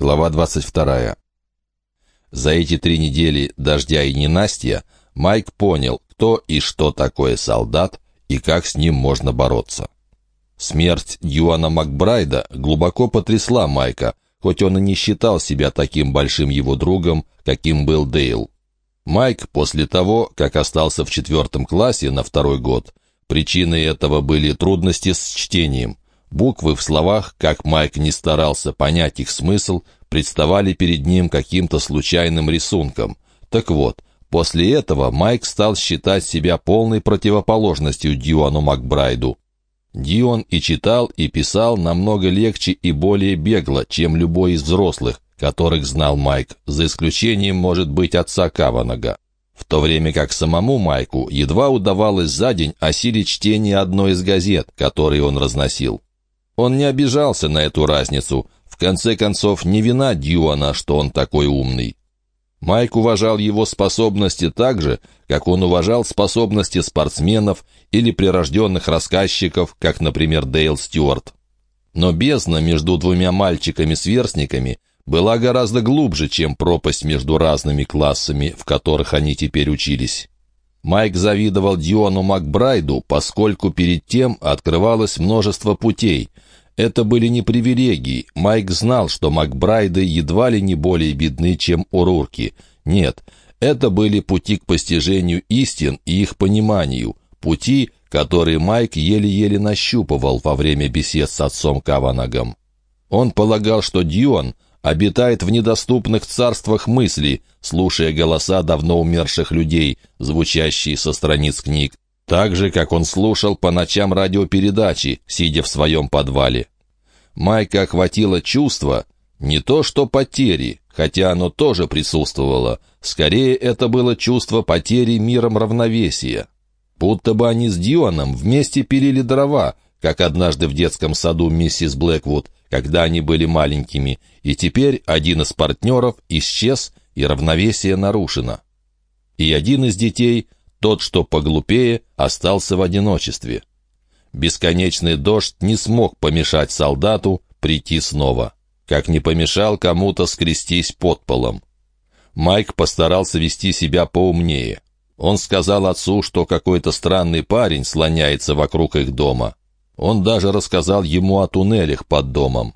Глава 22. За эти три недели дождя и ненастья Майк понял, кто и что такое солдат и как с ним можно бороться. Смерть Юана Макбрайда глубоко потрясла Майка, хоть он и не считал себя таким большим его другом, каким был Дейл. Майк после того, как остался в четвертом классе на второй год, причиной этого были трудности с чтением – Буквы в словах, как Майк не старался понять их смысл, представали перед ним каким-то случайным рисунком. Так вот, после этого Майк стал считать себя полной противоположностью Дьюану Макбрайду. Дион и читал, и писал намного легче и более бегло, чем любой из взрослых, которых знал Майк, за исключением, может быть, отца Каванага. В то время как самому Майку едва удавалось за день осилить чтение одной из газет, которые он разносил. Он не обижался на эту разницу. В конце концов, не вина Дьюана, что он такой умный. Майк уважал его способности так же, как он уважал способности спортсменов или прирожденных рассказчиков, как, например, Дейл Стюарт. Но бездна между двумя мальчиками-сверстниками была гораздо глубже, чем пропасть между разными классами, в которых они теперь учились. Майк завидовал Диону Макбрайду, поскольку перед тем открывалось множество путей. Это были не привилегии. Майк знал, что Макбрайды едва ли не более бедны, чем урурки. Нет, это были пути к постижению истин и их пониманию. Пути, которые Майк еле-еле нащупывал во время бесед с отцом Каванагом. Он полагал, что Дьюан обитает в недоступных царствах мысли, слушая голоса давно умерших людей, звучащие со страниц книг, так же, как он слушал по ночам радиопередачи, сидя в своем подвале. Майка охватило чувство не то что потери, хотя оно тоже присутствовало, скорее это было чувство потери миром равновесия. Будто бы они с Дьюаном вместе пилили дрова, как однажды в детском саду миссис Блэквуд, когда они были маленькими, и теперь один из партнеров исчез, и равновесие нарушено. И один из детей, тот, что поглупее, остался в одиночестве. Бесконечный дождь не смог помешать солдату прийти снова, как не помешал кому-то скрестись под полом. Майк постарался вести себя поумнее. Он сказал отцу, что какой-то странный парень слоняется вокруг их дома. Он даже рассказал ему о туннелях под домом.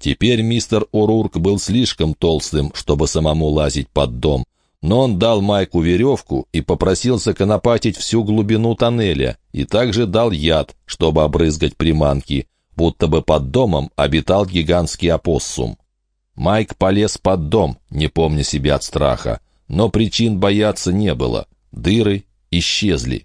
Теперь мистер Урурк был слишком толстым, чтобы самому лазить под дом, но он дал Майку веревку и попросил законопатить всю глубину тоннеля, и также дал яд, чтобы обрызгать приманки, будто бы под домом обитал гигантский опоссум. Майк полез под дом, не помня себя от страха, но причин бояться не было, дыры исчезли.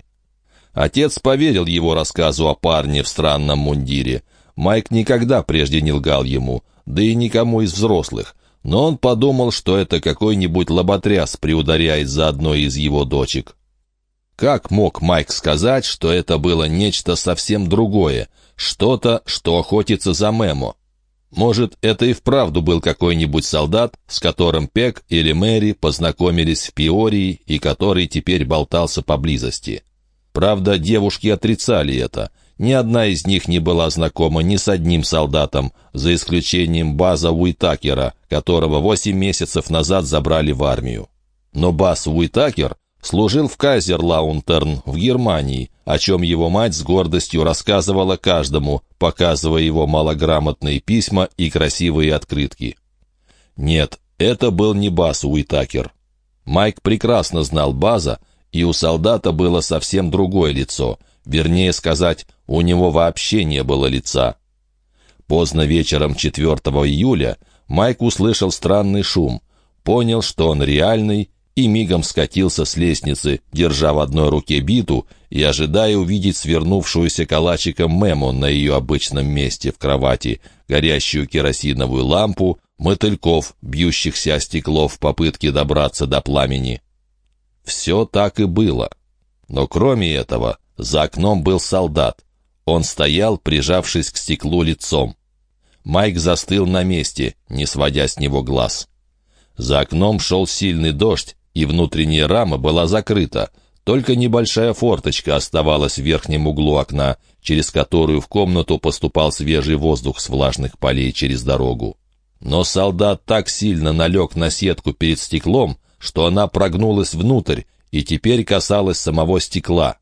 Отец поверил его рассказу о парне в странном мундире. Майк никогда прежде не лгал ему, да и никому из взрослых. Но он подумал, что это какой-нибудь лоботряс приударяет за одной из его дочек. Как мог Майк сказать, что это было нечто совсем другое, что-то, что охотится за Мемо? Может, это и вправду был какой-нибудь солдат, с которым Пек или Мэри познакомились в Пиории и который теперь болтался поблизости. Правда, девушки отрицали это. Ни одна из них не была знакома ни с одним солдатом, за исключением База Уитакера, которого восемь месяцев назад забрали в армию. Но Баз Уитакер служил в Кайзерлаунтерн в Германии, о чем его мать с гордостью рассказывала каждому, показывая его малограмотные письма и красивые открытки. Нет, это был не Баз Уитакер. Майк прекрасно знал База, и у солдата было совсем другое лицо. Вернее сказать, у него вообще не было лица. Поздно вечером 4 июля Майк услышал странный шум, понял, что он реальный, и мигом скатился с лестницы, держа в одной руке биту и ожидая увидеть свернувшуюся калачиком Мему на ее обычном месте в кровати, горящую керосиновую лампу, мотыльков, бьющихся о стекло в попытке добраться до пламени. Все так и было. Но кроме этого, за окном был солдат. Он стоял, прижавшись к стеклу лицом. Майк застыл на месте, не сводя с него глаз. За окном шел сильный дождь, и внутренняя рама была закрыта. Только небольшая форточка оставалась в верхнем углу окна, через которую в комнату поступал свежий воздух с влажных полей через дорогу. Но солдат так сильно налег на сетку перед стеклом, что она прогнулась внутрь и теперь касалась самого стекла.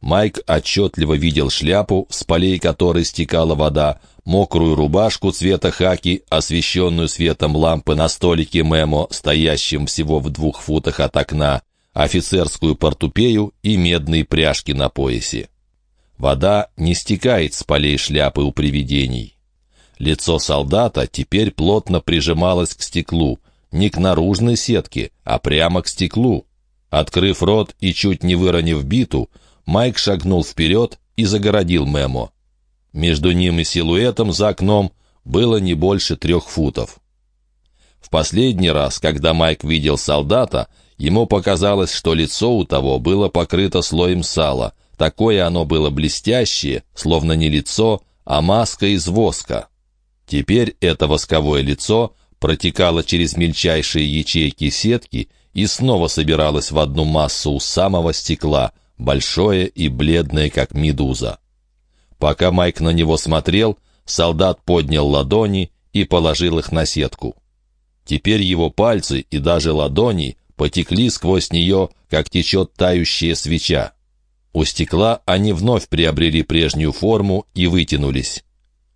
Майк отчетливо видел шляпу, с полей которой стекала вода, мокрую рубашку цвета хаки, освещенную светом лампы на столике Мемо, стоящем всего в двух футах от окна, офицерскую портупею и медные пряжки на поясе. Вода не стекает с полей шляпы у привидений. Лицо солдата теперь плотно прижималось к стеклу, не к наружной сетке, а прямо к стеклу. Открыв рот и чуть не выронив биту, Майк шагнул вперед и загородил Мемо. Между ним и силуэтом за окном было не больше трех футов. В последний раз, когда Майк видел солдата, ему показалось, что лицо у того было покрыто слоем сала. Такое оно было блестящее, словно не лицо, а маска из воска. Теперь это восковое лицо протекало через мельчайшие ячейки сетки и снова собиралось в одну массу у самого стекла, большое и бледное, как медуза. Пока Майк на него смотрел, солдат поднял ладони и положил их на сетку. Теперь его пальцы и даже ладони потекли сквозь нее, как течет тающая свеча. У стекла они вновь приобрели прежнюю форму и вытянулись.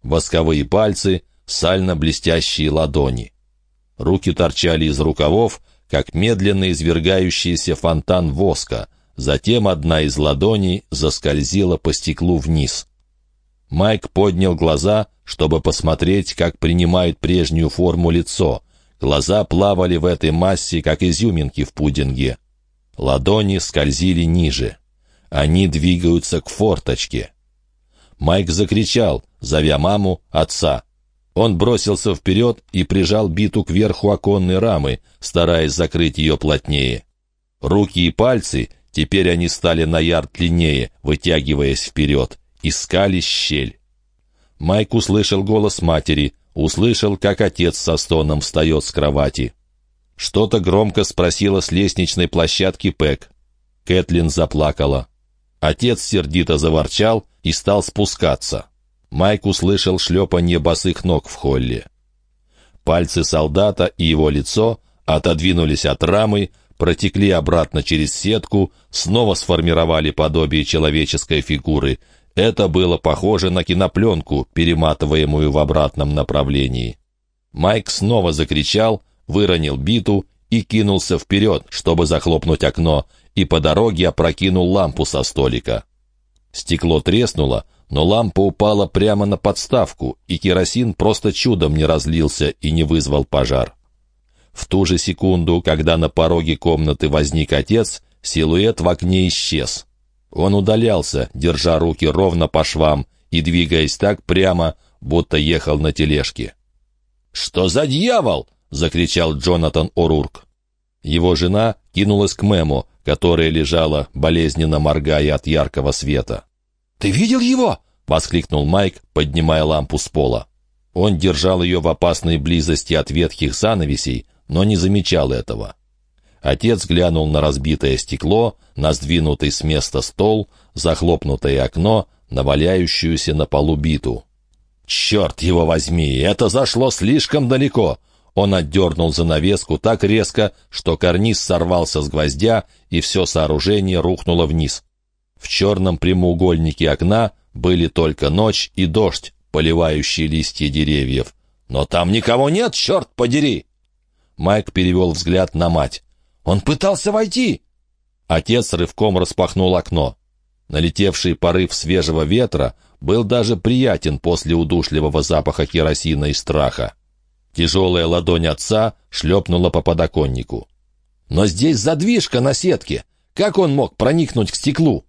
Восковые пальцы, сально-блестящие ладони. Руки торчали из рукавов, как медленно извергающийся фонтан воска. Затем одна из ладоней заскользила по стеклу вниз. Майк поднял глаза, чтобы посмотреть, как принимает прежнюю форму лицо. Глаза плавали в этой массе, как изюминки в пудинге. Ладони скользили ниже. Они двигаются к форточке. Майк закричал, зовя маму, отца. Он бросился вперед и прижал биту к верху оконной рамы, стараясь закрыть ее плотнее. Руки и пальцы, теперь они стали на ярд длиннее, вытягиваясь вперед искали щель. Майк услышал голос матери, услышал, как отец со стоном встает с кровати. Что-то громко спросила с лестничной площадки Пэк. Кэтлин заплакала. Отец сердито заворчал и стал спускаться. Майк услышал шлепанье босых ног в холле. Пальцы солдата и его лицо отодвинулись от рамы, протекли обратно через сетку, снова сформировали подобие человеческой фигуры, это было похоже на кинопленку, перематываемую в обратном направлении. Майк снова закричал, выронил биту и кинулся вперед, чтобы захлопнуть окно, и по дороге опрокинул лампу со столика. Стекло треснуло, но лампа упала прямо на подставку, и керосин просто чудом не разлился и не вызвал пожар. В ту же секунду, когда на пороге комнаты возник отец, силуэт в окне исчез. Он удалялся, держа руки ровно по швам и двигаясь так прямо, будто ехал на тележке. «Что за дьявол?» — закричал Джонатан О'Рурк. Его жена кинулась к Мэму, которая лежала, болезненно моргая от яркого света. «Ты видел его?» — воскликнул Майк, поднимая лампу с пола. Он держал ее в опасной близости от ветхих занавесей, но не замечал этого. Отец глянул на разбитое стекло, на сдвинутый с места стол, захлопнутое окно, на валяющуюся на полу биту. «Черт его возьми, это зашло слишком далеко!» Он отдернул занавеску так резко, что карниз сорвался с гвоздя, и все сооружение рухнуло вниз. В черном прямоугольнике окна были только ночь и дождь, поливающие листья деревьев. «Но там никого нет, черт подери!» Майк перевел взгляд на мать. Он пытался войти!» Отец рывком распахнул окно. Налетевший порыв свежего ветра был даже приятен после удушливого запаха керосина и страха. Тяжелая ладонь отца шлепнула по подоконнику. «Но здесь задвижка на сетке! Как он мог проникнуть к стеклу?»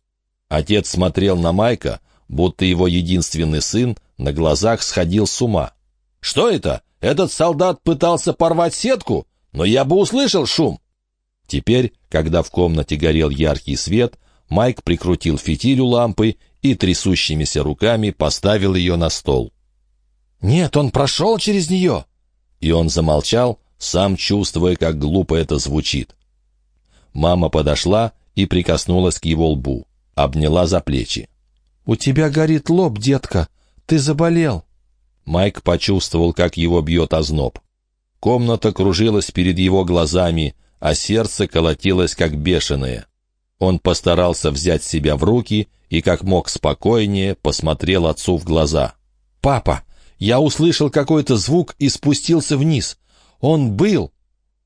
Отец смотрел на Майка, будто его единственный сын на глазах сходил с ума. «Что это? Этот солдат пытался порвать сетку? Но я бы услышал шум!» Теперь, когда в комнате горел яркий свет, Майк прикрутил фитиль у лампы и трясущимися руками поставил ее на стол. «Нет, он прошел через нее!» И он замолчал, сам чувствуя, как глупо это звучит. Мама подошла и прикоснулась к его лбу, обняла за плечи. «У тебя горит лоб, детка. Ты заболел». Майк почувствовал, как его бьет озноб. Комната кружилась перед его глазами, а сердце колотилось как бешеное. Он постарался взять себя в руки и как мог спокойнее посмотрел отцу в глаза. «Папа, я услышал какой-то звук и спустился вниз. Он был.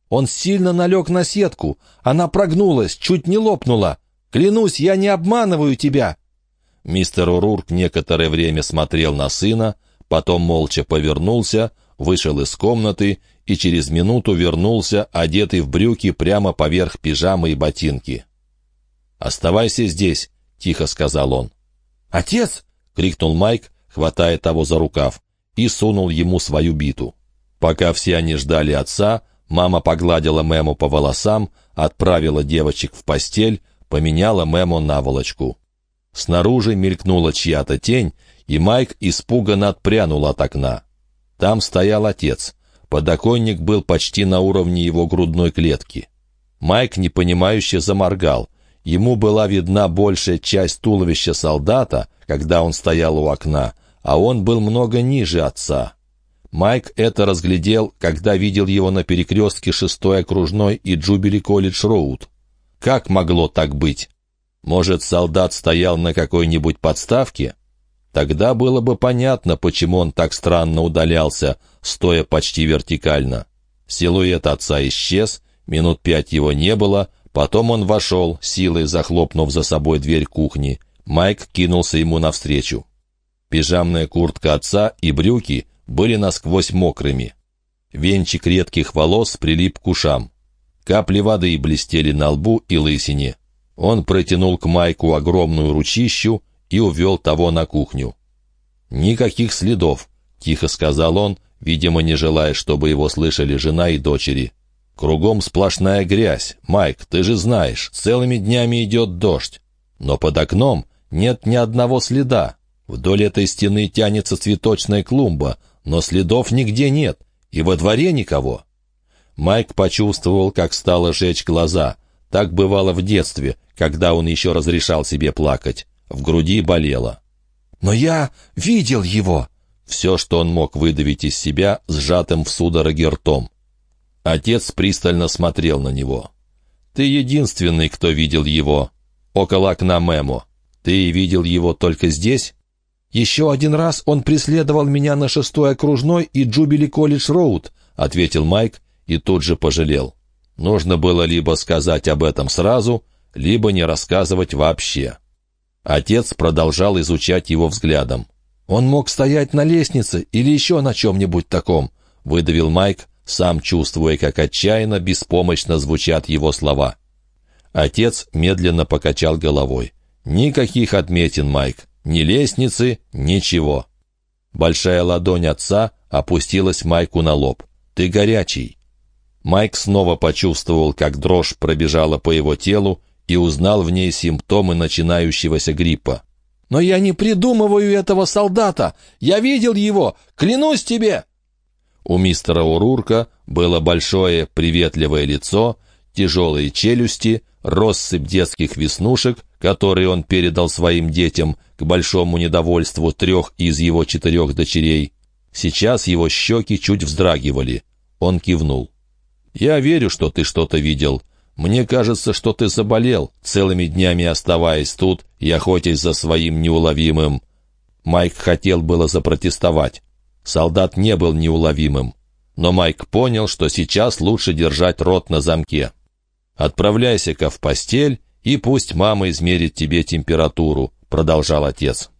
Он сильно налег на сетку. Она прогнулась, чуть не лопнула. Клянусь, я не обманываю тебя!» Мистер Урурк некоторое время смотрел на сына, потом молча повернулся, вышел из комнаты и через минуту вернулся, одетый в брюки прямо поверх пижамы и ботинки. «Оставайся здесь», — тихо сказал он. «Отец!» — крикнул Майк, хватая того за рукав, и сунул ему свою биту. Пока все они ждали отца, мама погладила Мэму по волосам, отправила девочек в постель, поменяла Мэму наволочку. Снаружи мелькнула чья-то тень, и Майк испуганно отпрянул от окна. Там стоял отец. Подоконник был почти на уровне его грудной клетки. Майк непонимающе заморгал. Ему была видна большая часть туловища солдата, когда он стоял у окна, а он был много ниже отца. Майк это разглядел, когда видел его на перекрестке шестой окружной и Джубили колледж Роуд. Как могло так быть? Может, солдат стоял на какой-нибудь подставке? Тогда было бы понятно, почему он так странно удалялся, стоя почти вертикально. Силуэт отца исчез, минут пять его не было, Потом он вошел, силой захлопнув за собой дверь кухни. Майк кинулся ему навстречу. Пижамная куртка отца и брюки были насквозь мокрыми. Венчик редких волос прилип к ушам. Капли воды блестели на лбу и лысине. Он протянул к Майку огромную ручищу и увел того на кухню. «Никаких следов», — тихо сказал он, видимо, не желая, чтобы его слышали жена и дочери. Кругом сплошная грязь. Майк, ты же знаешь, целыми днями идет дождь. Но под окном нет ни одного следа. Вдоль этой стены тянется цветочная клумба, но следов нигде нет, и во дворе никого. Майк почувствовал, как стало жечь глаза. Так бывало в детстве, когда он еще разрешал себе плакать. В груди болело. «Но я видел его!» Все, что он мог выдавить из себя, сжатым в судороге ртом. Отец пристально смотрел на него. «Ты единственный, кто видел его. Около окна Мэмо. Ты видел его только здесь?» «Еще один раз он преследовал меня на шестой окружной и Джубили Колледж Роуд», — ответил Майк и тут же пожалел. Нужно было либо сказать об этом сразу, либо не рассказывать вообще. Отец продолжал изучать его взглядом. «Он мог стоять на лестнице или еще на чем-нибудь таком», — выдавил Майк, сам чувствуя, как отчаянно, беспомощно звучат его слова. Отец медленно покачал головой. «Никаких отметин, Майк. Ни лестницы, ничего». Большая ладонь отца опустилась Майку на лоб. «Ты горячий». Майк снова почувствовал, как дрожь пробежала по его телу и узнал в ней симптомы начинающегося гриппа. «Но я не придумываю этого солдата! Я видел его! Клянусь тебе!» У мистера Урурка было большое приветливое лицо, тяжелые челюсти, россыпь детских веснушек, которые он передал своим детям к большому недовольству трех из его четырех дочерей. Сейчас его щеки чуть вздрагивали. Он кивнул. «Я верю, что ты что-то видел. Мне кажется, что ты заболел, целыми днями оставаясь тут и охотясь за своим неуловимым». Майк хотел было запротестовать. Солдат не был неуловимым. Но Майк понял, что сейчас лучше держать рот на замке. «Отправляйся-ка в постель, и пусть мама измерит тебе температуру», — продолжал отец.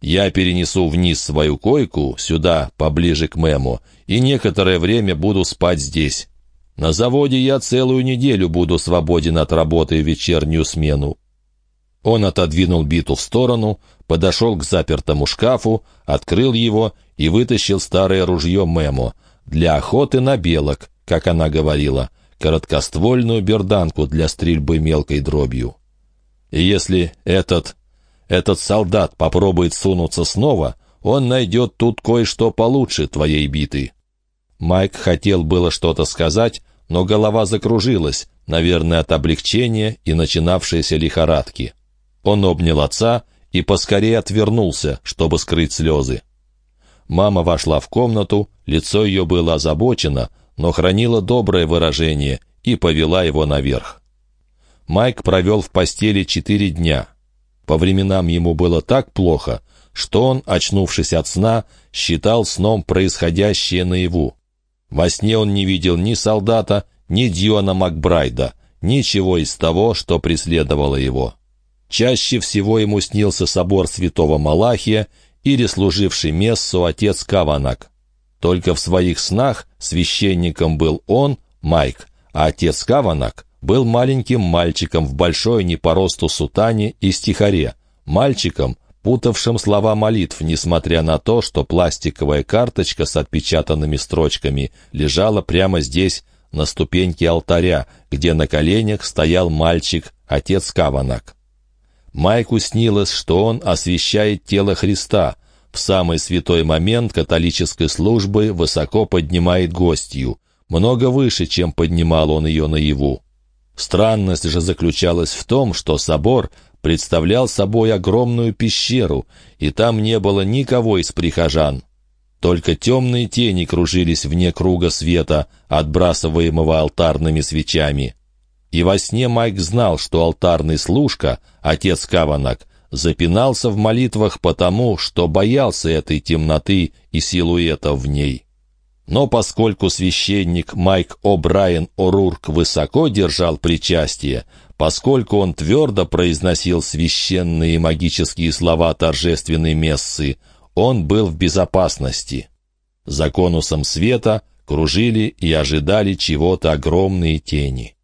«Я перенесу вниз свою койку, сюда, поближе к Мэму, и некоторое время буду спать здесь. На заводе я целую неделю буду свободен от работы в вечернюю смену. Он отодвинул биту в сторону, подошел к запертому шкафу, открыл его и вытащил старое ружье Мемо для охоты на белок, как она говорила, короткоствольную берданку для стрельбы мелкой дробью. И если этот, этот солдат попробует сунуться снова, он найдет тут кое-что получше твоей биты. Майк хотел было что-то сказать, но голова закружилась, наверное, от облегчения и начинавшейся лихорадки. Он обнял отца и поскорее отвернулся, чтобы скрыть слезы. Мама вошла в комнату, лицо ее было озабочено, но хранила доброе выражение и повела его наверх. Майк провел в постели четыре дня. По временам ему было так плохо, что он, очнувшись от сна, считал сном происходящее наяву. Во сне он не видел ни солдата, ни Дьюана Макбрайда, ничего из того, что преследовало его. Чаще всего ему снился собор святого Малахия или служивший мессу отец Каванак. Только в своих снах священником был он, Майк, а отец Каванак был маленьким мальчиком в большой не по росту сутане и стихаре, мальчиком, путавшим слова молитв, несмотря на то, что пластиковая карточка с отпечатанными строчками лежала прямо здесь, на ступеньке алтаря, где на коленях стоял мальчик, отец Каванак. Майку снилось, что он освящает тело Христа, в самый святой момент католической службы высоко поднимает гостью, много выше, чем поднимал он ее наяву. Странность же заключалась в том, что собор представлял собой огромную пещеру, и там не было никого из прихожан. Только темные тени кружились вне круга света, отбрасываемого алтарными свечами. И во сне Майк знал, что алтарный служка, отец Каванак, запинался в молитвах потому, что боялся этой темноты и силуэта в ней. Но поскольку священник Майк О'Брайен О'Рурк высоко держал причастие, поскольку он твердо произносил священные магические слова торжественной мессы, он был в безопасности. За конусом света кружили и ожидали чего-то огромные тени.